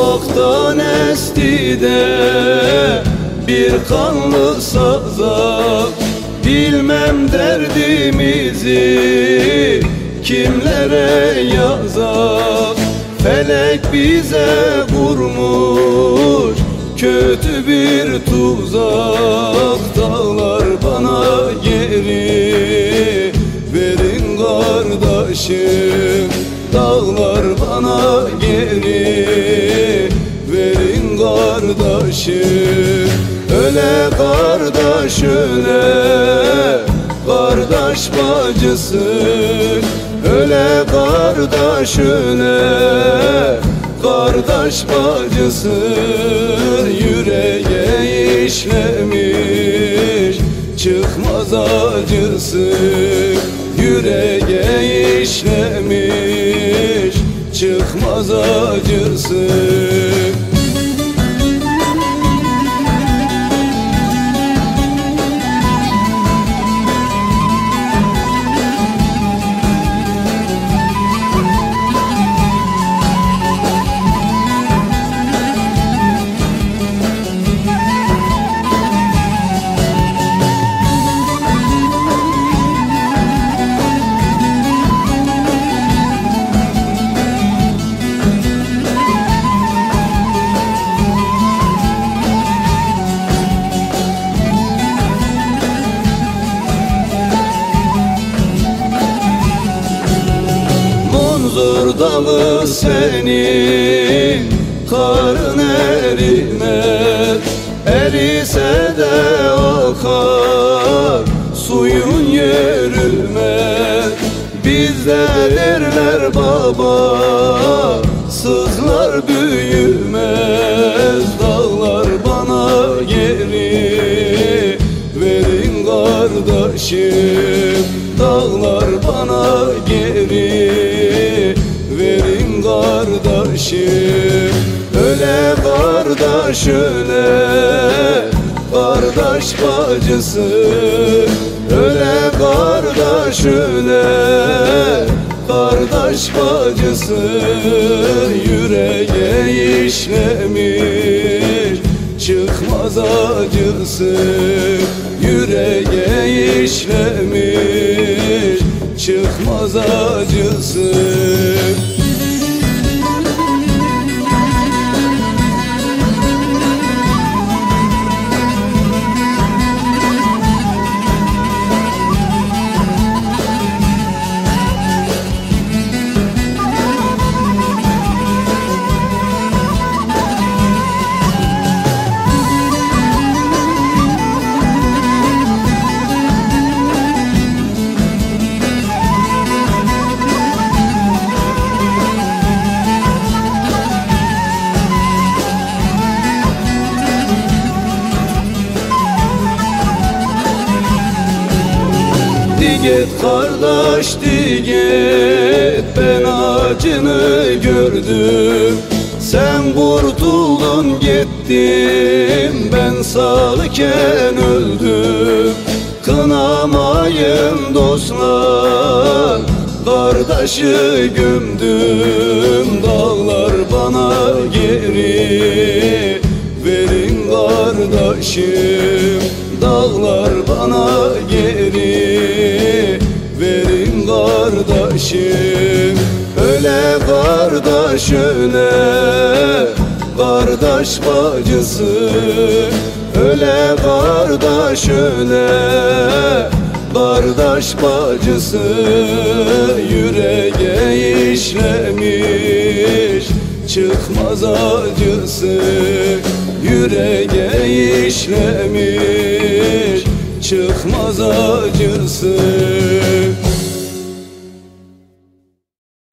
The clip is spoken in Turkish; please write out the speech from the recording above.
Sabahtan esti de bir kanlı sazak. Bilmem derdimizi kimlere yazak. Felek bize vurmuş kötü bir tuzak. Dağlar bana geri verin kardeşim. Dağlar bana geri kardeşim Öle kardeş öle Kardeş bacısı Öle kardeş öle Kardeş bacısı. Yüreğe işlemiş Çıkmaz acısı. Yüreğe işlemiş Çıkmaz acısı Munzur dalı senin karın erimez. Erise de akar suyun yürümez. Bizde derler baba sızlar büyümez. Dağlar bana geri verin kardeşim. Dağlar bana kardeşim. Öle kardeş öle Kardeş bacısı. Öle kardeş öle Kardeş bacısı. Yüreğe işlemiş Çıkmaz acısı. Yüreğe işlemiş Çıkmaz acısı Di kardeş di Ben acını gördüm. Sen kurtuldun gittin Ben sağlıken öldüm. Kınamayın dostlar Kardeşi gömdüm. Dağlar bana geri Verin kardeşim. Dağlar bana geri kardeşim. Öle kardeş öle Kardeş bacısı. Öle kardeş öle Kardeş bacısı. Yüreğe işlemiş Çıkmaz acısı. Yüreğe işlemiş çıkmaz acısı